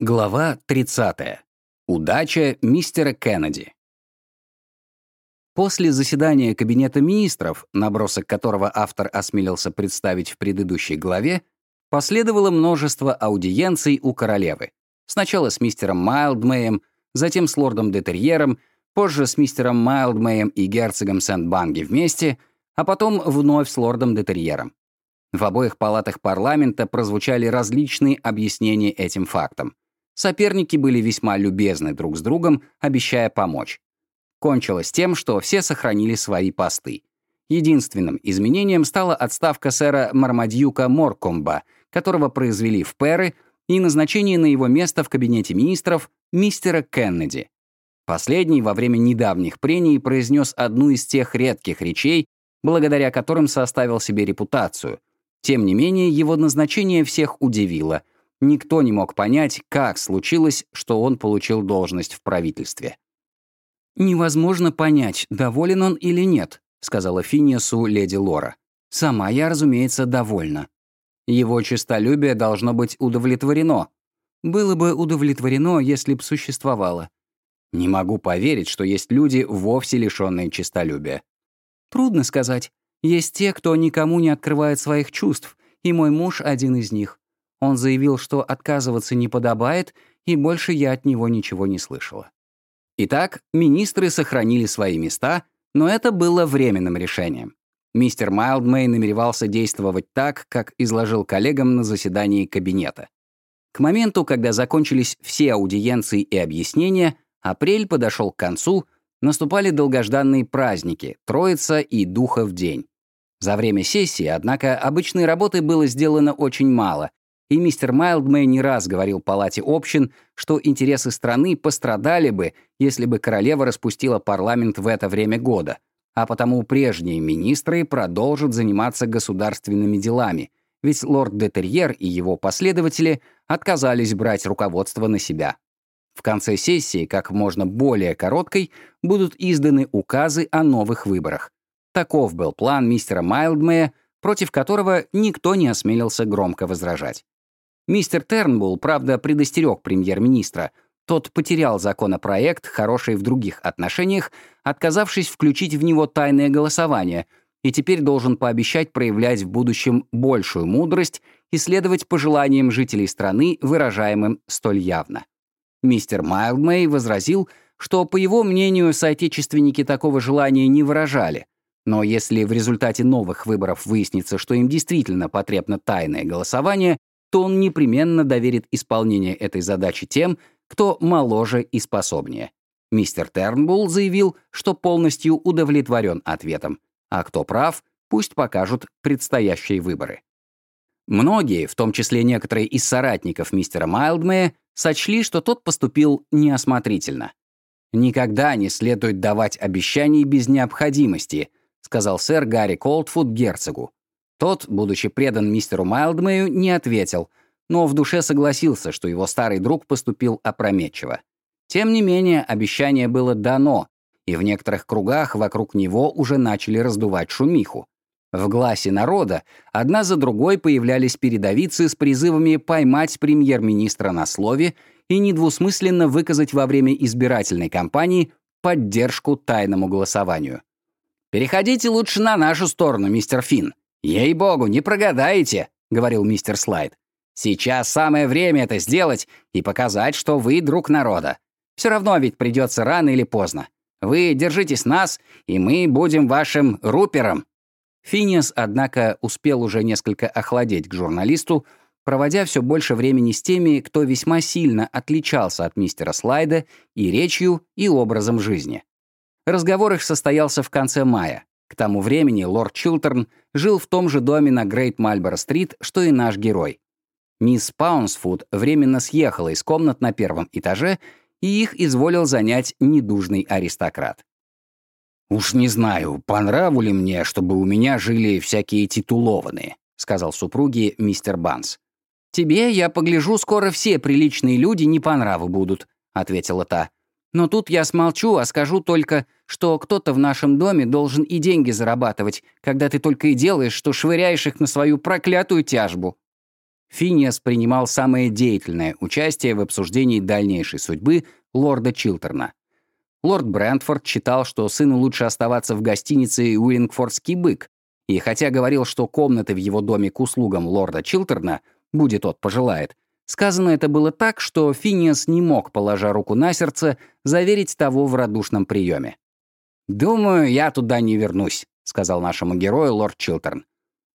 Глава 30. Удача мистера Кеннеди. После заседания Кабинета министров, набросок которого автор осмелился представить в предыдущей главе, последовало множество аудиенций у королевы. Сначала с мистером Майлдмеем, затем с лордом Детерьером, позже с мистером Майлдмеем и герцогом Сент-Банги вместе, а потом вновь с лордом Детерьером. В обоих палатах парламента прозвучали различные объяснения этим фактам. Соперники были весьма любезны друг с другом, обещая помочь. Кончилось тем, что все сохранили свои посты. Единственным изменением стала отставка сэра Мармадьюка Моркомба, которого произвели в Перы, и назначение на его место в кабинете министров мистера Кеннеди. Последний во время недавних прений произнес одну из тех редких речей, благодаря которым составил себе репутацию. Тем не менее, его назначение всех удивило — Никто не мог понять, как случилось, что он получил должность в правительстве. «Невозможно понять, доволен он или нет», — сказала Финиасу леди Лора. «Сама я, разумеется, довольна. Его честолюбие должно быть удовлетворено. Было бы удовлетворено, если б существовало. Не могу поверить, что есть люди, вовсе лишённые честолюбия. Трудно сказать. Есть те, кто никому не открывает своих чувств, и мой муж один из них. Он заявил, что отказываться не подобает, и больше я от него ничего не слышала. Итак, министры сохранили свои места, но это было временным решением. Мистер Майлдмей намеревался действовать так, как изложил коллегам на заседании кабинета. К моменту, когда закончились все аудиенции и объяснения, апрель подошел к концу, наступали долгожданные праздники, Троица и Духов день. За время сессии, однако, обычной работы было сделано очень мало, и мистер Майлдмей не раз говорил Палате общин, что интересы страны пострадали бы, если бы королева распустила парламент в это время года, а потому прежние министры продолжат заниматься государственными делами, ведь лорд Детерьер и его последователи отказались брать руководство на себя. В конце сессии, как можно более короткой, будут изданы указы о новых выборах. Таков был план мистера Майлдмея, против которого никто не осмелился громко возражать. Мистер Тернбулл, правда, предостерег премьер-министра. Тот потерял законопроект, хороший в других отношениях, отказавшись включить в него тайное голосование, и теперь должен пообещать проявлять в будущем большую мудрость и следовать пожеланиям жителей страны, выражаемым столь явно. Мистер Майлдмей возразил, что, по его мнению, соотечественники такого желания не выражали, но если в результате новых выборов выяснится, что им действительно потребно тайное голосование, то он непременно доверит исполнение этой задачи тем, кто моложе и способнее. Мистер Тернбулл заявил, что полностью удовлетворен ответом, а кто прав, пусть покажут предстоящие выборы. Многие, в том числе некоторые из соратников мистера Майлдмея, сочли, что тот поступил неосмотрительно. «Никогда не следует давать обещаний без необходимости», сказал сэр Гарри Колдфуд герцогу. Тот, будучи предан мистеру Майлдмею, не ответил, но в душе согласился, что его старый друг поступил опрометчиво. Тем не менее, обещание было дано, и в некоторых кругах вокруг него уже начали раздувать шумиху. В гласе народа одна за другой появлялись передовицы с призывами поймать премьер-министра на слове и недвусмысленно выказать во время избирательной кампании поддержку тайному голосованию. «Переходите лучше на нашу сторону, мистер Финн. «Ей-богу, не прогадаете», — говорил мистер Слайд. «Сейчас самое время это сделать и показать, что вы друг народа. Все равно ведь придется рано или поздно. Вы держитесь нас, и мы будем вашим рупером». Финиас, однако, успел уже несколько охладеть к журналисту, проводя все больше времени с теми, кто весьма сильно отличался от мистера Слайда и речью, и образом жизни. Разговор их состоялся в конце мая. К тому времени лорд Чилтерн жил в том же доме на Грейт Мальборо-стрит, что и наш герой. Мисс Паунсфуд временно съехала из комнат на первом этаже, и их изволил занять недужный аристократ. «Уж не знаю, по ли мне, чтобы у меня жили всякие титулованные», сказал супруге мистер Банс. «Тебе, я погляжу, скоро все приличные люди не по нраву будут», ответила та. Но тут я смолчу, а скажу только, что кто-то в нашем доме должен и деньги зарабатывать, когда ты только и делаешь, что швыряешь их на свою проклятую тяжбу». Финиас принимал самое деятельное участие в обсуждении дальнейшей судьбы лорда Чилтерна. Лорд Брентфорд считал, что сыну лучше оставаться в гостинице «Уиллингфордский бык», и хотя говорил, что комнаты в его доме к услугам лорда Чилтерна, будет тот пожелает, сказано это было так, что Финиас не мог, положа руку на сердце, заверить того в радушном приеме. «Думаю, я туда не вернусь», — сказал нашему герою лорд Чилтерн.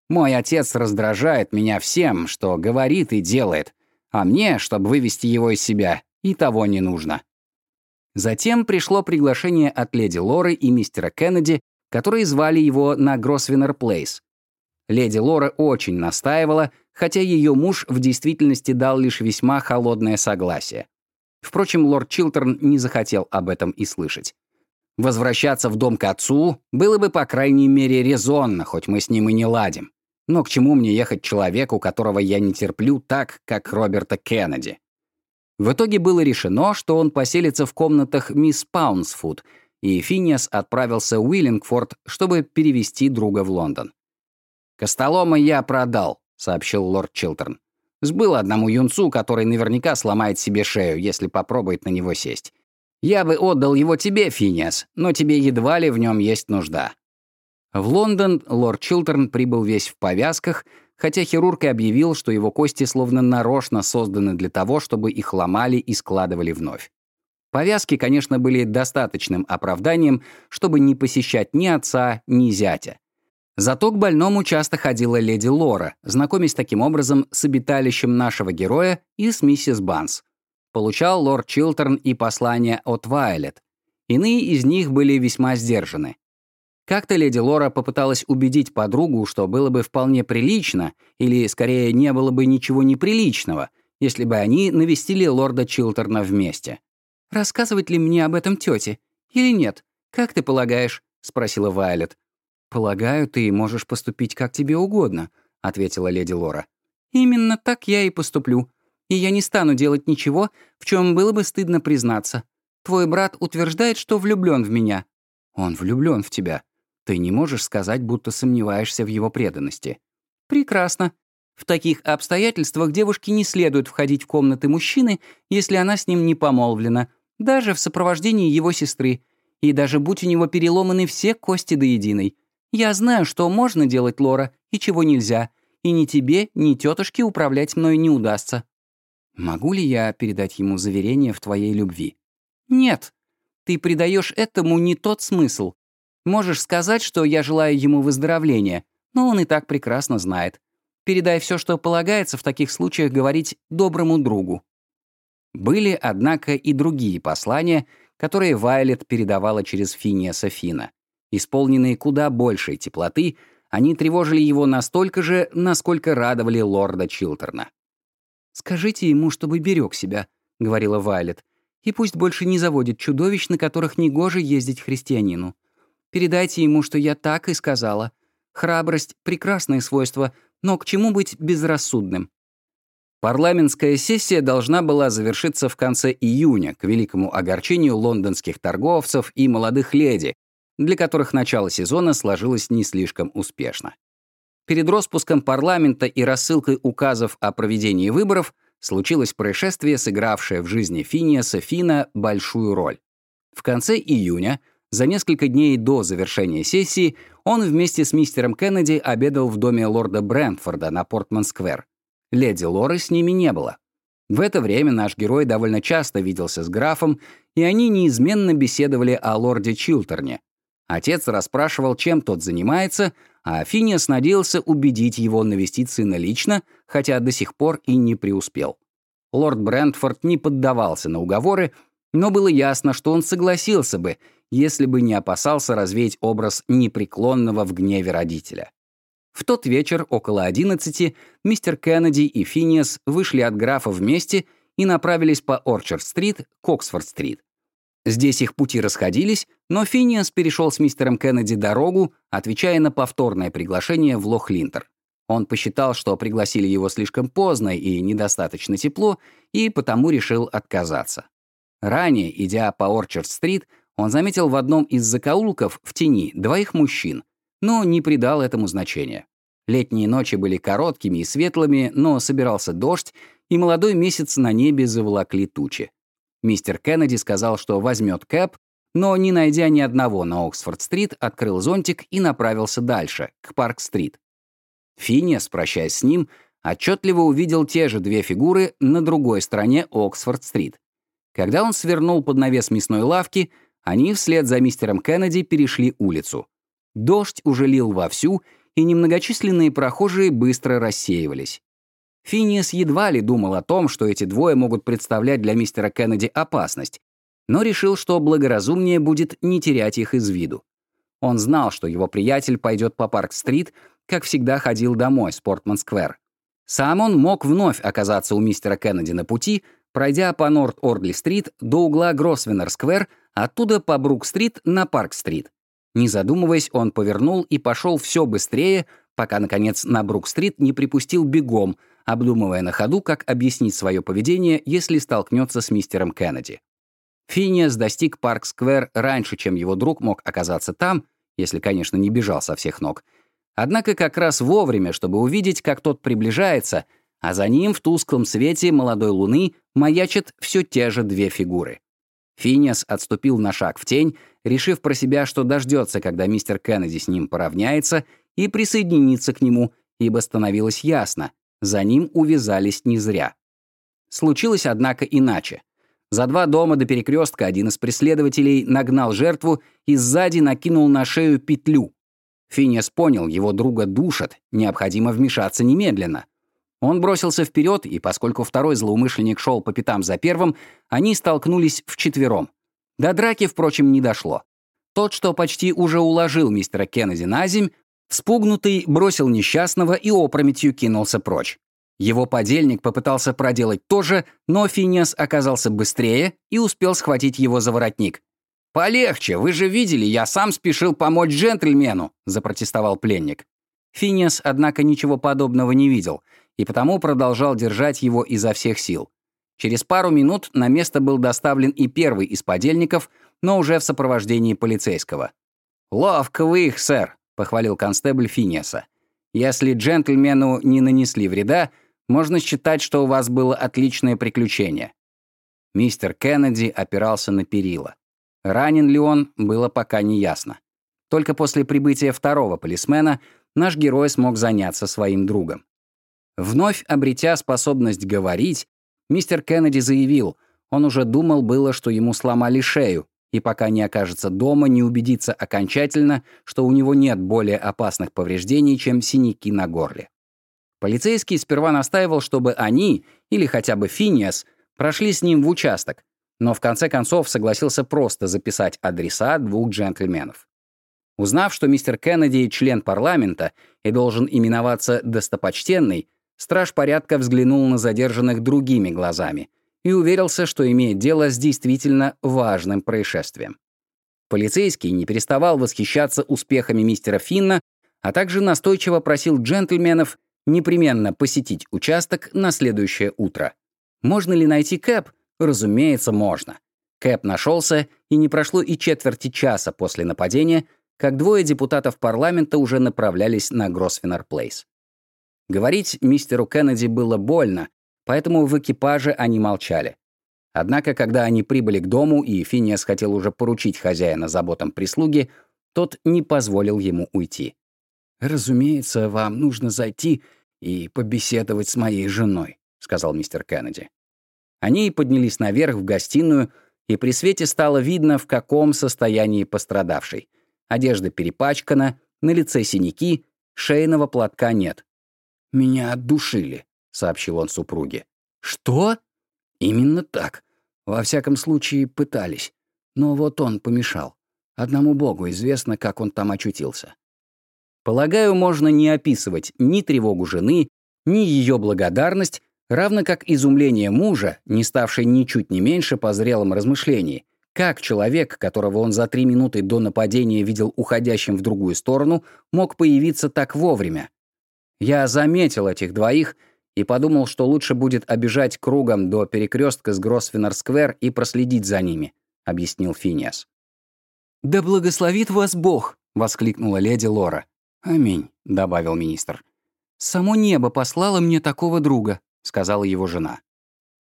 «Мой отец раздражает меня всем, что говорит и делает, а мне, чтобы вывести его из себя, и того не нужно». Затем пришло приглашение от леди Лоры и мистера Кеннеди которые звали его на Гросвеннер Плейс. Леди Лора очень настаивала, хотя ее муж в действительности дал лишь весьма холодное согласие. Впрочем, лорд Чилтерн не захотел об этом и слышать. Возвращаться в дом к отцу было бы, по крайней мере, резонно, хоть мы с ним и не ладим. Но к чему мне ехать человеку, которого я не терплю так, как Роберта Кеннеди? В итоге было решено, что он поселится в комнатах мисс Паунсфуд — и Финиас отправился в Уиллингфорд, чтобы перевести друга в Лондон. «Костолома я продал», — сообщил лорд Чилтерн. «Сбыл одному юнцу, который наверняка сломает себе шею, если попробует на него сесть. Я бы отдал его тебе, Финиас, но тебе едва ли в нем есть нужда». В Лондон лорд Чилтерн прибыл весь в повязках, хотя хирург и объявил, что его кости словно нарочно созданы для того, чтобы их ломали и складывали вновь. Повязки, конечно, были достаточным оправданием, чтобы не посещать ни отца, ни зятя. Зато к больному часто ходила леди Лора, знакомясь таким образом с обиталищем нашего героя и с миссис Банс. Получал лорд Чилтерн и послания от Вайлет. Иные из них были весьма сдержаны. Как-то леди Лора попыталась убедить подругу, что было бы вполне прилично, или, скорее, не было бы ничего неприличного, если бы они навестили лорда Чилтерна вместе. «Рассказывать ли мне об этом тете? Или нет? Как ты полагаешь?» — спросила Вайлет. «Полагаю, ты можешь поступить как тебе угодно», — ответила леди Лора. «Именно так я и поступлю. И я не стану делать ничего, в чем было бы стыдно признаться. Твой брат утверждает, что влюблен в меня». «Он влюблен в тебя. Ты не можешь сказать, будто сомневаешься в его преданности». «Прекрасно. В таких обстоятельствах девушке не следует входить в комнаты мужчины, если она с ним не помолвлена, даже в сопровождении его сестры, и даже будь у него переломаны все кости до единой. Я знаю, что можно делать, Лора, и чего нельзя, и ни тебе, ни тетушке управлять мной не удастся. Могу ли я передать ему заверение в твоей любви? Нет. Ты придаешь этому не тот смысл. Можешь сказать, что я желаю ему выздоровления, но он и так прекрасно знает. Передай все, что полагается в таких случаях говорить доброму другу. Были, однако, и другие послания, которые Вайлет передавала через Финиаса Фина. Исполненные куда большей теплоты, они тревожили его настолько же, насколько радовали лорда Чилтерна. «Скажите ему, чтобы берег себя», — говорила Вайлет, «и пусть больше не заводит чудовищ, на которых негоже ездить христианину. Передайте ему, что я так и сказала. Храбрость — прекрасное свойство, но к чему быть безрассудным? Парламентская сессия должна была завершиться в конце июня, к великому огорчению лондонских торговцев и молодых леди, для которых начало сезона сложилось не слишком успешно. Перед распуском парламента и рассылкой указов о проведении выборов случилось происшествие, сыгравшее в жизни Финиаса Фина большую роль. В конце июня, за несколько дней до завершения сессии, он вместе с мистером Кеннеди обедал в доме лорда Брентфорда на Портман-сквер. Леди Лоры с ними не было. В это время наш герой довольно часто виделся с графом, и они неизменно беседовали о лорде Чилтерне. Отец расспрашивал, чем тот занимается, а Финиас надеялся убедить его навестить сына лично, хотя до сих пор и не преуспел. Лорд Брентфорд не поддавался на уговоры, но было ясно, что он согласился бы, если бы не опасался развеять образ непреклонного в гневе родителя. В тот вечер, около 11, мистер Кеннеди и Финиас вышли от графа вместе и направились по Орчард-стрит к Оксфорд-стрит. Здесь их пути расходились, но Финиас перешел с мистером Кеннеди дорогу, отвечая на повторное приглашение в Лох-Линтер. Он посчитал, что пригласили его слишком поздно и недостаточно тепло, и потому решил отказаться. Ранее, идя по Орчард-стрит, он заметил в одном из закоулков в тени двоих мужчин, но не придал этому значения. Летние ночи были короткими и светлыми, но собирался дождь, и молодой месяц на небе заволокли тучи. Мистер Кеннеди сказал, что возьмет кэп, но, не найдя ни одного на Оксфорд-стрит, открыл зонтик и направился дальше, к Парк-стрит. Финиас, прощаясь с ним, отчетливо увидел те же две фигуры на другой стороне Оксфорд-стрит. Когда он свернул под навес мясной лавки, они вслед за мистером Кеннеди перешли улицу. Дождь уже лил вовсю, и немногочисленные прохожие быстро рассеивались. Финиас едва ли думал о том, что эти двое могут представлять для мистера Кеннеди опасность, но решил, что благоразумнее будет не терять их из виду. Он знал, что его приятель пойдет по Парк-стрит, как всегда ходил домой с Портман-сквер. Сам он мог вновь оказаться у мистера Кеннеди на пути, пройдя по Норт-Ордли-стрит до угла Гросвеннер-сквер, оттуда по Брук-стрит на Парк-стрит. Не задумываясь, он повернул и пошел все быстрее, пока, наконец, на Брук-стрит не припустил бегом, обдумывая на ходу, как объяснить свое поведение, если столкнется с мистером Кеннеди. Финиас достиг Парк-сквер раньше, чем его друг мог оказаться там, если, конечно, не бежал со всех ног. Однако как раз вовремя, чтобы увидеть, как тот приближается, а за ним в тусклом свете молодой луны маячат все те же две фигуры. Финиас отступил на шаг в тень, решив про себя, что дождется, когда мистер Кеннеди с ним поравняется, и присоединится к нему, ибо становилось ясно, за ним увязались не зря. Случилось, однако, иначе. За два дома до перекрестка один из преследователей нагнал жертву и сзади накинул на шею петлю. Финиас понял, его друга душат, необходимо вмешаться немедленно. Он бросился вперед, и поскольку второй злоумышленник шел по пятам за первым, они столкнулись вчетвером. До драки, впрочем, не дошло. Тот, что почти уже уложил мистера Кеннеди на земь, спугнутый бросил несчастного и опрометью кинулся прочь. Его подельник попытался проделать то же, но Финиас оказался быстрее и успел схватить его за воротник. «Полегче, вы же видели, я сам спешил помочь джентльмену», — запротестовал пленник. Финиас, однако, ничего подобного не видел — и потому продолжал держать его изо всех сил. Через пару минут на место был доставлен и первый из подельников, но уже в сопровождении полицейского. «Ловко вы их, сэр», — похвалил констебль Финеса. «Если джентльмену не нанесли вреда, можно считать, что у вас было отличное приключение». Мистер Кеннеди опирался на перила. Ранен ли он, было пока не ясно. Только после прибытия второго полисмена наш герой смог заняться своим другом. Вновь обретя способность говорить, мистер Кеннеди заявил, он уже думал было, что ему сломали шею, и пока не окажется дома, не убедится окончательно, что у него нет более опасных повреждений, чем синяки на горле. Полицейский сперва настаивал, чтобы они, или хотя бы Финиас, прошли с ним в участок, но в конце концов согласился просто записать адреса двух джентльменов. Узнав, что мистер Кеннеди — член парламента и должен именоваться «достопочтенный», Страж порядка взглянул на задержанных другими глазами и уверился, что имеет дело с действительно важным происшествием. Полицейский не переставал восхищаться успехами мистера Финна, а также настойчиво просил джентльменов непременно посетить участок на следующее утро. Можно ли найти Кэп? Разумеется, можно. Кэп нашелся, и не прошло и четверти часа после нападения, как двое депутатов парламента уже направлялись на Гросвеннер-Плейс. Говорить мистеру Кеннеди было больно, поэтому в экипаже они молчали. Однако, когда они прибыли к дому, и Финиас хотел уже поручить хозяина заботам прислуги, тот не позволил ему уйти. «Разумеется, вам нужно зайти и побеседовать с моей женой», — сказал мистер Кеннеди. Они поднялись наверх в гостиную, и при свете стало видно, в каком состоянии пострадавший. Одежда перепачкана, на лице синяки, шейного платка нет. «Меня отдушили», — сообщил он супруге. «Что?» «Именно так. Во всяком случае, пытались. Но вот он помешал. Одному богу известно, как он там очутился». Полагаю, можно не описывать ни тревогу жены, ни ее благодарность, равно как изумление мужа, не ставший ничуть не меньше по зрелом размышлении, как человек, которого он за три минуты до нападения видел уходящим в другую сторону, мог появиться так вовремя, я заметил этих двоих и подумал, что лучше будет обижать кругом до перекрестка с Гросвеннер-сквер и проследить за ними», — объяснил Финиас. «Да благословит вас Бог!» — воскликнула леди Лора. «Аминь», — добавил министр. «Само небо послало мне такого друга», — сказала его жена.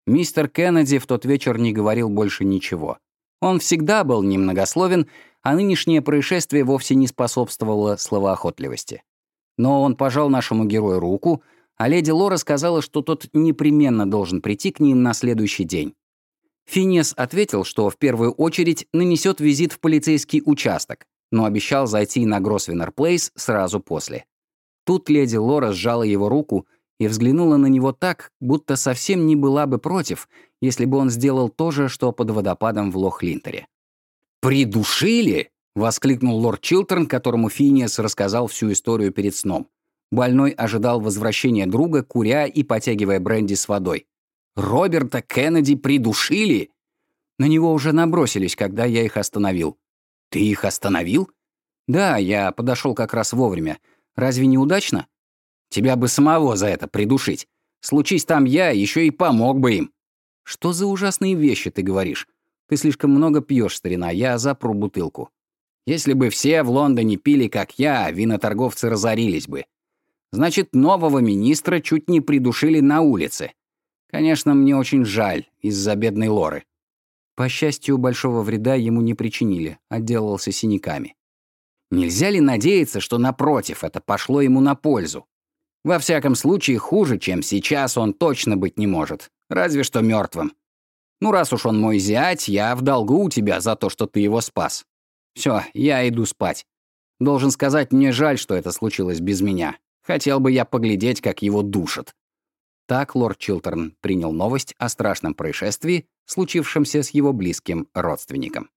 Мистер Кеннеди в тот вечер не говорил больше ничего. Он всегда был немногословен, а нынешнее происшествие вовсе не способствовало словоохотливости. Но он пожал нашему герою руку, а леди Лора сказала, что тот непременно должен прийти к ним на следующий день. Финес ответил, что в первую очередь нанесет визит в полицейский участок, но обещал зайти на Гросвеннер Плейс сразу после. Тут леди Лора сжала его руку и взглянула на него так, будто совсем не была бы против, если бы он сделал то же, что под водопадом в Лох-Линтере. «Придушили?» — воскликнул лорд Чилтерн, которому Финиас рассказал всю историю перед сном. Больной ожидал возвращения друга, куря и потягивая бренди с водой. «Роберта Кеннеди придушили?» На него уже набросились, когда я их остановил. «Ты их остановил?» «Да, я подошел как раз вовремя. Разве не удачно?» «Тебя бы самого за это придушить. Случись там я, еще и помог бы им». «Что за ужасные вещи ты говоришь? Ты слишком много пьешь, старина, я запру бутылку. Если бы все в Лондоне пили, как я, виноторговцы разорились бы. Значит, нового министра чуть не придушили на улице. Конечно, мне очень жаль из-за бедной Лоры. По счастью, большого вреда ему не причинили, отделался синяками. Нельзя ли надеяться, что, напротив, это пошло ему на пользу? Во всяком случае, хуже, чем сейчас, он точно быть не может. Разве что мертвым. Ну, раз уж он мой зять, я в долгу у тебя за то, что ты его спас. Все, я иду спать. Должен сказать, мне жаль, что это случилось без меня. Хотел бы я поглядеть, как его душат». Так лорд Чилтерн принял новость о страшном происшествии, случившемся с его близким родственником.